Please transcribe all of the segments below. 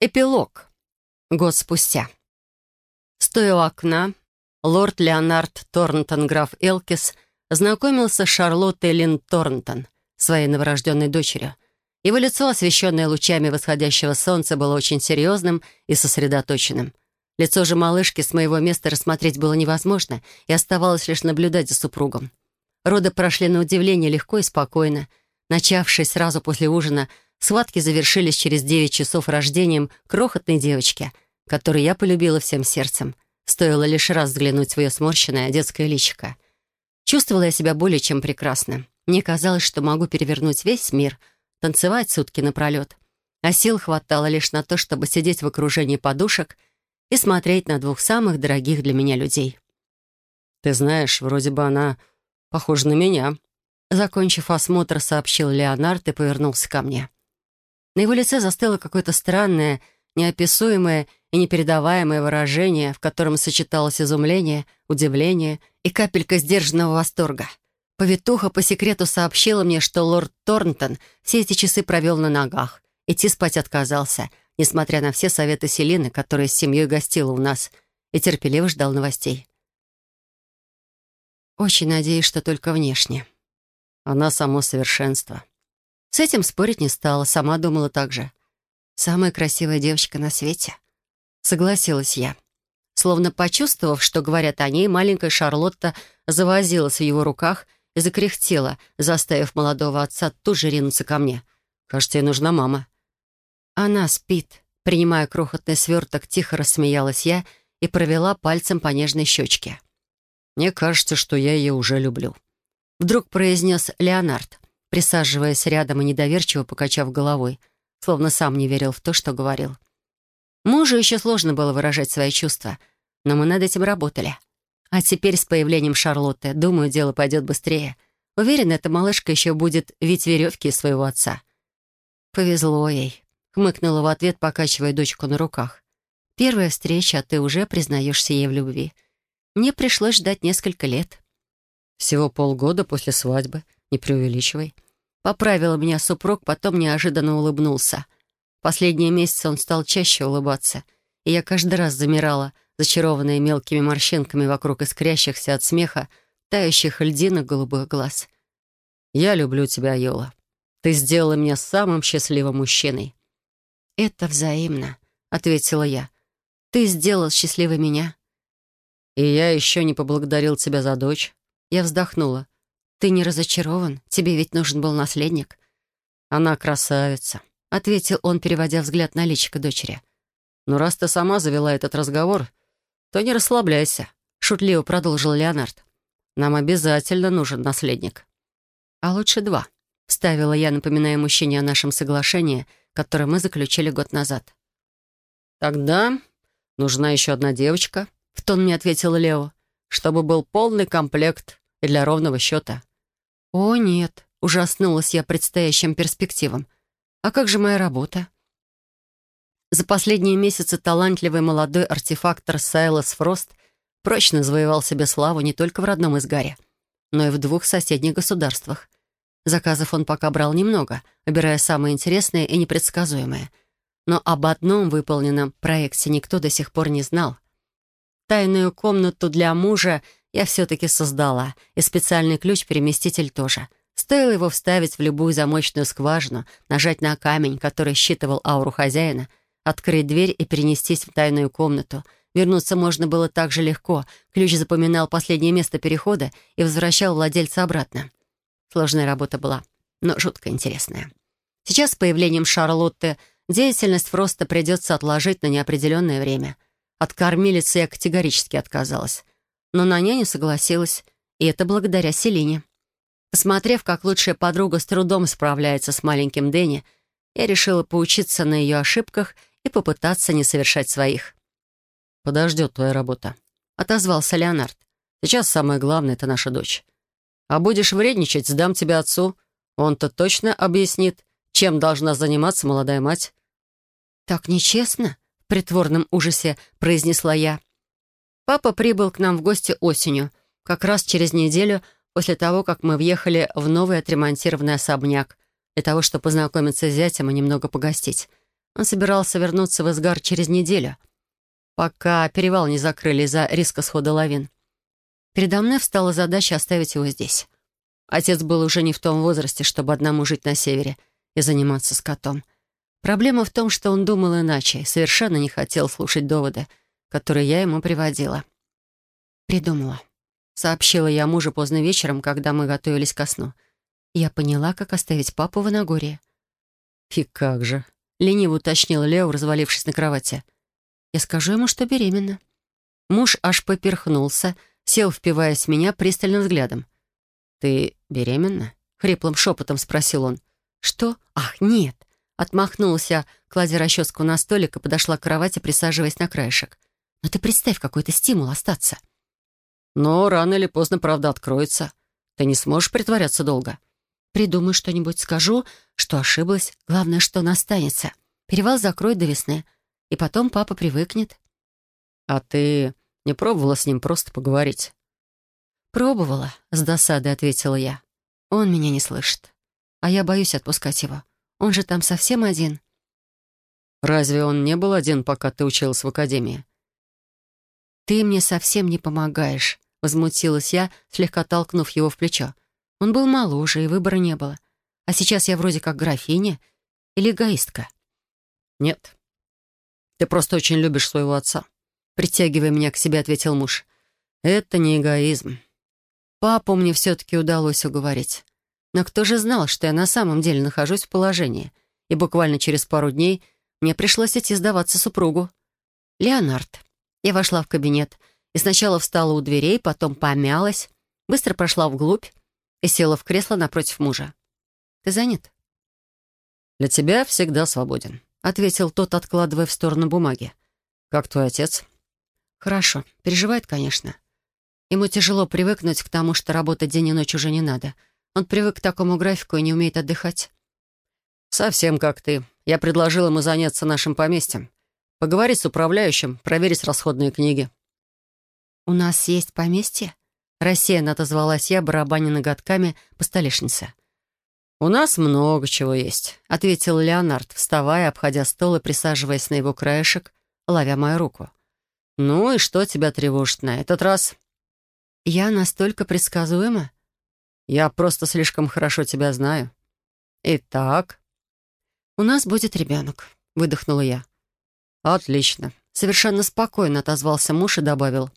Эпилог. Год спустя. Стоя у окна, лорд Леонард Торнтон, граф Элкис, знакомился с Шарлоттой Лин Торнтон, своей новорожденной дочерью. Его лицо, освещенное лучами восходящего солнца, было очень серьезным и сосредоточенным. Лицо же малышки с моего места рассмотреть было невозможно, и оставалось лишь наблюдать за супругом. Роды прошли на удивление легко и спокойно. Начавшись сразу после ужина, Схватки завершились через девять часов рождением крохотной девочки, которую я полюбила всем сердцем. Стоило лишь раз взглянуть в ее сморщенное детское личико. Чувствовала я себя более чем прекрасно. Мне казалось, что могу перевернуть весь мир, танцевать сутки напролет. А сил хватало лишь на то, чтобы сидеть в окружении подушек и смотреть на двух самых дорогих для меня людей. «Ты знаешь, вроде бы она похожа на меня», Закончив осмотр, сообщил Леонард и повернулся ко мне. На его лице застыло какое-то странное, неописуемое и непередаваемое выражение, в котором сочеталось изумление, удивление и капелька сдержанного восторга. Повитуха по секрету сообщила мне, что лорд Торнтон все эти часы провел на ногах. Идти спать отказался, несмотря на все советы Селины, которая с семьей гостила у нас, и терпеливо ждал новостей. Очень надеюсь, что только внешне. Она само совершенство. С этим спорить не стала, сама думала так же. «Самая красивая девочка на свете». Согласилась я. Словно почувствовав, что говорят о ней, маленькая Шарлотта завозилась в его руках и закряхтела, заставив молодого отца тут же ринуться ко мне. «Кажется, ей нужна мама». Она спит. Принимая крохотный сверток, тихо рассмеялась я и провела пальцем по нежной щечке. «Мне кажется, что я ее уже люблю», — вдруг произнес Леонард присаживаясь рядом и недоверчиво покачав головой, словно сам не верил в то, что говорил. Мужу еще сложно было выражать свои чувства, но мы над этим работали. А теперь с появлением Шарлотты, думаю, дело пойдет быстрее. Уверена, эта малышка еще будет ведь веревки своего отца. «Повезло ей», — хмыкнула в ответ, покачивая дочку на руках. «Первая встреча, а ты уже признаешься ей в любви. Мне пришлось ждать несколько лет». «Всего полгода после свадьбы», не преувеличивай. Поправил меня супруг, потом неожиданно улыбнулся. Последние месяцы он стал чаще улыбаться, и я каждый раз замирала, зачарованная мелкими морщинками вокруг искрящихся от смеха, тающих льдинок голубых глаз. «Я люблю тебя, Йола. Ты сделала меня самым счастливым мужчиной». «Это взаимно», — ответила я. «Ты сделал счастливой меня». «И я еще не поблагодарил тебя за дочь». Я вздохнула. «Ты не разочарован? Тебе ведь нужен был наследник». «Она красавица», — ответил он, переводя взгляд на личико дочери. «Но раз ты сама завела этот разговор, то не расслабляйся», — шутливо продолжил Леонард. «Нам обязательно нужен наследник». «А лучше два», — ставила я, напоминая мужчине о нашем соглашении, которое мы заключили год назад. «Тогда нужна еще одна девочка», — в тон мне ответил Лео, «чтобы был полный комплект и для ровного счета». «О, нет», — ужаснулась я предстоящим перспективам. «А как же моя работа?» За последние месяцы талантливый молодой артефактор Сайлас Фрост прочно завоевал себе славу не только в родном Изгаре, но и в двух соседних государствах. Заказов он пока брал немного, выбирая самые интересные и непредсказуемые. Но об одном выполненном проекте никто до сих пор не знал. Тайную комнату для мужа — я все-таки создала, и специальный ключ-переместитель тоже. Стоило его вставить в любую замочную скважину, нажать на камень, который считывал ауру хозяина, открыть дверь и перенестись в тайную комнату. Вернуться можно было так же легко. Ключ запоминал последнее место перехода и возвращал владельца обратно. Сложная работа была, но жутко интересная. Сейчас с появлением Шарлотты деятельность Фроста придется отложить на неопределенное время. От кормилицы я категорически отказалась но на няню согласилась, и это благодаря Селине. Посмотрев, как лучшая подруга с трудом справляется с маленьким Дэнни, я решила поучиться на ее ошибках и попытаться не совершать своих. «Подождет твоя работа», — отозвался Леонард. «Сейчас самое главное — это наша дочь. А будешь вредничать, сдам тебя отцу. Он-то точно объяснит, чем должна заниматься молодая мать». «Так нечестно», — в притворном ужасе произнесла я. Папа прибыл к нам в гости осенью, как раз через неделю после того, как мы въехали в новый отремонтированный особняк, для того, чтобы познакомиться с зятем и немного погостить. Он собирался вернуться в Изгар через неделю, пока перевал не закрыли из-за риска схода лавин. Передо мной встала задача оставить его здесь. Отец был уже не в том возрасте, чтобы одному жить на севере и заниматься скотом. Проблема в том, что он думал иначе и совершенно не хотел слушать доводы, которые я ему приводила. «Придумала», — сообщила я мужу поздно вечером, когда мы готовились ко сну. Я поняла, как оставить папу в Иногорье. «И как же?» — лениво уточнил Лео, развалившись на кровати. «Я скажу ему, что беременна». Муж аж поперхнулся, сел, впиваясь в меня пристальным взглядом. «Ты беременна?» — хриплым шепотом спросил он. «Что? Ах, нет!» Отмахнулась я, кладя расческу на столик и подошла к кровати, присаживаясь на краешек. «Но ты представь, какой-то стимул остаться». «Но рано или поздно правда откроется. Ты не сможешь притворяться долго». «Придумаю что-нибудь, скажу, что ошиблась. Главное, что он останется. Перевал закроет до весны, и потом папа привыкнет». «А ты не пробовала с ним просто поговорить?» «Пробовала», — с досадой ответила я. «Он меня не слышит. А я боюсь отпускать его. Он же там совсем один». «Разве он не был один, пока ты училась в академии?» «Ты мне совсем не помогаешь», — возмутилась я, слегка толкнув его в плечо. Он был моложе, и выбора не было. А сейчас я вроде как графиня или эгоистка. «Нет. Ты просто очень любишь своего отца», — притягивая меня к себе, ответил муж. «Это не эгоизм. Папу мне все-таки удалось уговорить. Но кто же знал, что я на самом деле нахожусь в положении, и буквально через пару дней мне пришлось идти сдаваться супругу. Леонард. Я вошла в кабинет и сначала встала у дверей, потом помялась, быстро прошла вглубь и села в кресло напротив мужа. «Ты занят?» «Для тебя всегда свободен», — ответил тот, откладывая в сторону бумаги. «Как твой отец?» «Хорошо. Переживает, конечно. Ему тяжело привыкнуть к тому, что работать день и ночь уже не надо. Он привык к такому графику и не умеет отдыхать. «Совсем как ты. Я предложил ему заняться нашим поместьем. Поговорить с управляющим, проверить расходные книги». «У нас есть поместье?» Рассеянно отозвалась я, барабаня ноготками по столешнице. «У нас много чего есть», — ответил Леонард, вставая, обходя стол и присаживаясь на его краешек, ловя мою руку. «Ну и что тебя тревожит на этот раз?» «Я настолько предсказуема?» Я просто слишком хорошо тебя знаю. Итак, у нас будет ребенок, выдохнула я. Отлично. Совершенно спокойно отозвался муж и добавил.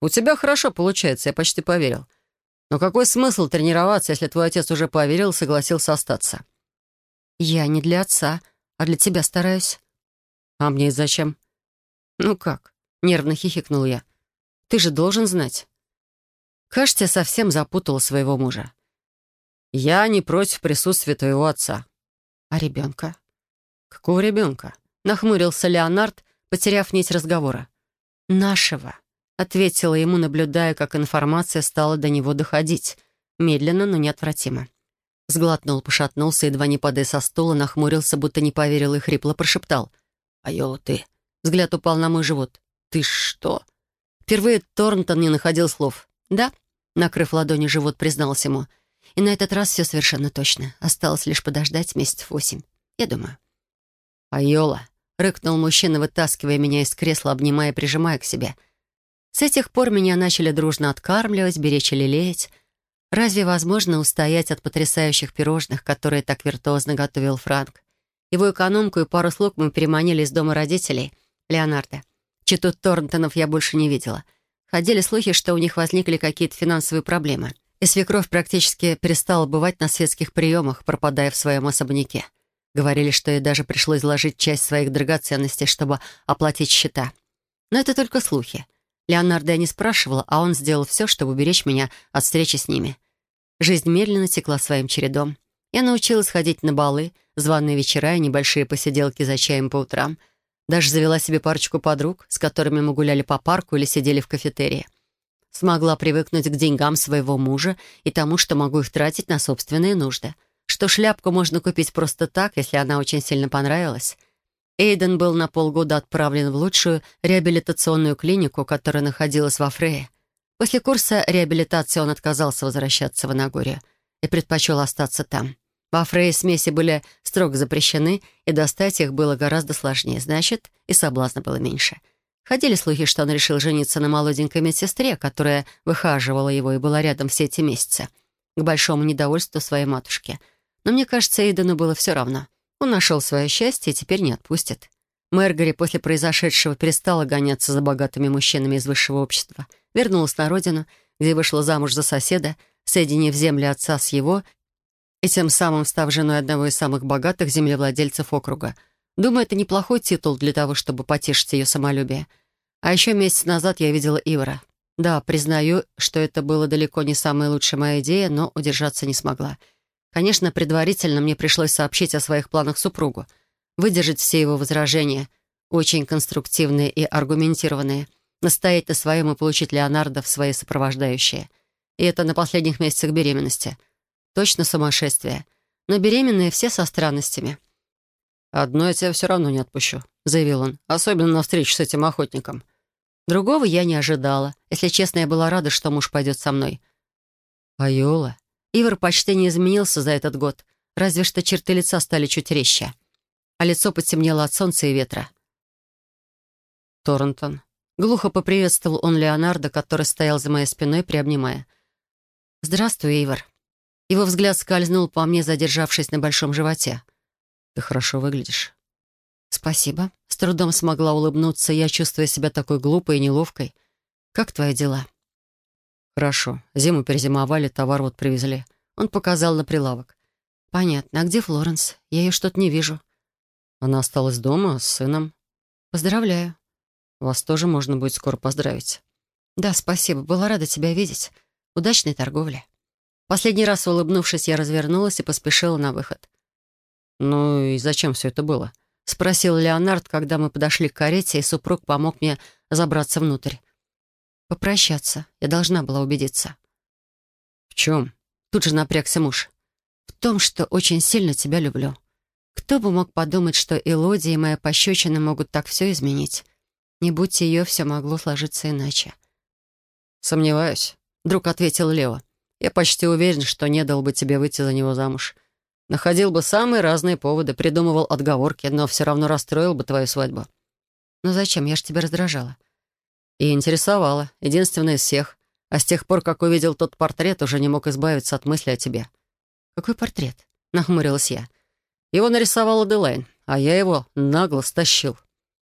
У тебя хорошо получается, я почти поверил. Но какой смысл тренироваться, если твой отец уже поверил и согласился остаться? Я не для отца, а для тебя стараюсь. А мне зачем? Ну как? Нервно хихикнул я. Ты же должен знать. Кажется, совсем запутала своего мужа. Я не против присутствия твоего отца. А ребенка? Какого ребенка? Нахмурился Леонард, потеряв нить разговора. Нашего. Ответила ему, наблюдая, как информация стала до него доходить. Медленно, но неотвратимо. Сглотнул, пошатнулся, едва не падая со стула, нахмурился, будто не поверил и хрипло прошептал. «Айола, ты...» Взгляд упал на мой живот. «Ты что?» Впервые Торнтон не находил слов. «Да», — накрыв ладони живот, признался ему. «И на этот раз все совершенно точно. Осталось лишь подождать месяцев восемь. Я думаю». «Айола», — рыкнул мужчина, вытаскивая меня из кресла, обнимая и прижимая к себе. С этих пор меня начали дружно откармливать, беречь и лелеять. Разве возможно устоять от потрясающих пирожных, которые так виртуозно готовил Франк? Его экономку и пару слуг мы переманили из дома родителей, Леонардо. Читу Торнтонов я больше не видела — Ходили слухи, что у них возникли какие-то финансовые проблемы, и свекровь практически перестала бывать на светских приемах, пропадая в своем особняке. Говорили, что ей даже пришлось вложить часть своих драгоценностей, чтобы оплатить счета. Но это только слухи. Леонардо я не спрашивала, а он сделал все, чтобы уберечь меня от встречи с ними. Жизнь медленно текла своим чередом. Я научилась ходить на балы, званые вечера и небольшие посиделки за чаем по утрам — даже завела себе парочку подруг, с которыми мы гуляли по парку или сидели в кафетерии. Смогла привыкнуть к деньгам своего мужа и тому, что могу их тратить на собственные нужды. Что шляпку можно купить просто так, если она очень сильно понравилась. Эйден был на полгода отправлен в лучшую реабилитационную клинику, которая находилась во Фрее. После курса реабилитации он отказался возвращаться в Анагорию и предпочел остаться там. Во Фрей смеси были строго запрещены, и достать их было гораздо сложнее, значит, и соблазна было меньше. Ходили слухи, что он решил жениться на молоденькой медсестре, которая выхаживала его и была рядом все эти месяцы, к большому недовольству своей матушки. Но мне кажется, Эйдену было все равно. Он нашел свое счастье и теперь не отпустит. Мэргари после произошедшего перестала гоняться за богатыми мужчинами из высшего общества, вернулась на родину, где вышла замуж за соседа, соединив земли отца с его и тем самым став женой одного из самых богатых землевладельцев округа. Думаю, это неплохой титул для того, чтобы потешить ее самолюбие. А еще месяц назад я видела Ивара. Да, признаю, что это было далеко не самая лучшая моя идея, но удержаться не смогла. Конечно, предварительно мне пришлось сообщить о своих планах супругу, выдержать все его возражения, очень конструктивные и аргументированные, настоять на своем и получить Леонардо в свои сопровождающие. И это на последних месяцах беременности — Точно сумасшествие. Но беременные все со странностями. «Одно я тебя все равно не отпущу», — заявил он. «Особенно на встречу с этим охотником». Другого я не ожидала. Если честно, я была рада, что муж пойдет со мной. «Айола?» Ивар почти не изменился за этот год. Разве что черты лица стали чуть резче. А лицо потемнело от солнца и ветра. Торрентон. Глухо поприветствовал он Леонардо, который стоял за моей спиной, приобнимая. «Здравствуй, Ивар». Его взгляд скользнул по мне, задержавшись на большом животе. «Ты хорошо выглядишь». «Спасибо». С трудом смогла улыбнуться, я чувствуя себя такой глупой и неловкой. «Как твои дела?» «Хорошо. Зиму перезимовали, товар вот привезли». Он показал на прилавок. «Понятно. А где Флоренс? Я ее что-то не вижу». «Она осталась дома с сыном». «Поздравляю». «Вас тоже можно будет скоро поздравить». «Да, спасибо. Была рада тебя видеть. Удачной торговли». Последний раз улыбнувшись, я развернулась и поспешила на выход. «Ну и зачем все это было?» — спросил Леонард, когда мы подошли к карете, и супруг помог мне забраться внутрь. «Попрощаться. Я должна была убедиться». «В чем?» — тут же напрягся муж. «В том, что очень сильно тебя люблю. Кто бы мог подумать, что Элодия и моя пощечина могут так все изменить? Не будь ее, все могло сложиться иначе». «Сомневаюсь», — вдруг ответил Лео. Я почти уверен, что не дал бы тебе выйти за него замуж. Находил бы самые разные поводы, придумывал отговорки, но все равно расстроил бы твою свадьбу. Но зачем? Я ж тебя раздражала. И интересовала. Единственная из всех. А с тех пор, как увидел тот портрет, уже не мог избавиться от мысли о тебе. «Какой портрет?» — нахмурилась я. Его нарисовала Делайн, а я его нагло стащил.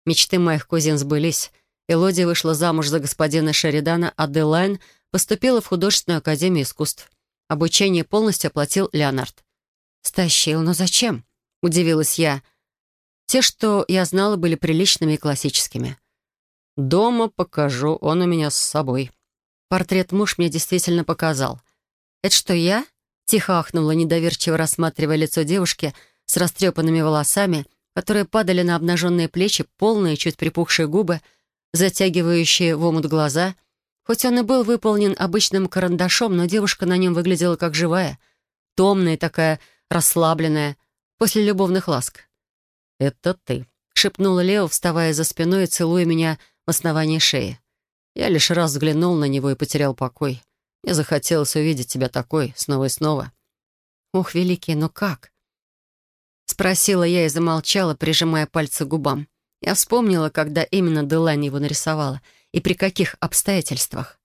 Мечты моих кузин сбылись. Элодия вышла замуж за господина Шеридана, а Делайн Поступила в художественную академию искусств. Обучение полностью оплатил Леонард. «Стащил, но зачем?» — удивилась я. Те, что я знала, были приличными и классическими. «Дома покажу, он у меня с собой». Портрет муж мне действительно показал. «Это что, я?» — тихо ахнула, недоверчиво рассматривая лицо девушки с растрепанными волосами, которые падали на обнаженные плечи, полные, чуть припухшие губы, затягивающие в омут глаза — Хоть он и был выполнен обычным карандашом, но девушка на нем выглядела как живая, томная такая, расслабленная, после любовных ласк. «Это ты», — шепнула Лео, вставая за спиной и целуя меня основании шеи. Я лишь раз взглянул на него и потерял покой. Мне захотелось увидеть тебя такой, снова и снова. «Ох, великий, но как?» Спросила я и замолчала, прижимая пальцы к губам. Я вспомнила, когда именно Делани его нарисовала — и при каких обстоятельствах.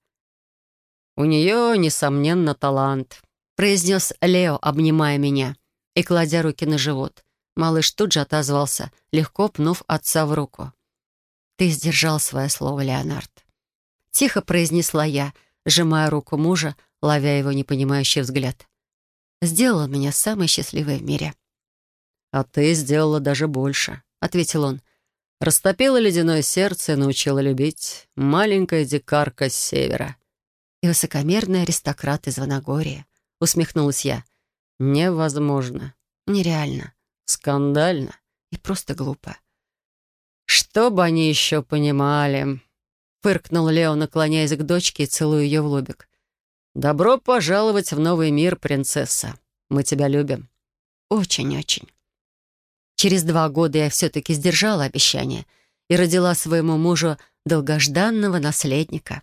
«У нее, несомненно, талант», — произнес Лео, обнимая меня и кладя руки на живот. Малыш тут же отозвался, легко пнув отца в руку. «Ты сдержал свое слово, Леонард». Тихо произнесла я, сжимая руку мужа, ловя его непонимающий взгляд. «Сделала меня самой счастливой в мире». «А ты сделала даже больше», — ответил он. Растопила ледяное сердце и научила любить маленькая дикарка с севера. «И высокомерный аристократ из Ванагория», — усмехнулась я. «Невозможно». «Нереально». «Скандально». «И просто глупо». «Что бы они еще понимали?» — фыркнул Лео, наклоняясь к дочке и целуя ее в лобик. «Добро пожаловать в новый мир, принцесса. Мы тебя любим». «Очень-очень». Через два года я все-таки сдержала обещание и родила своему мужу долгожданного наследника.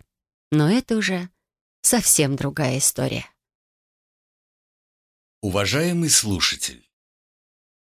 Но это уже совсем другая история. Уважаемый слушатель,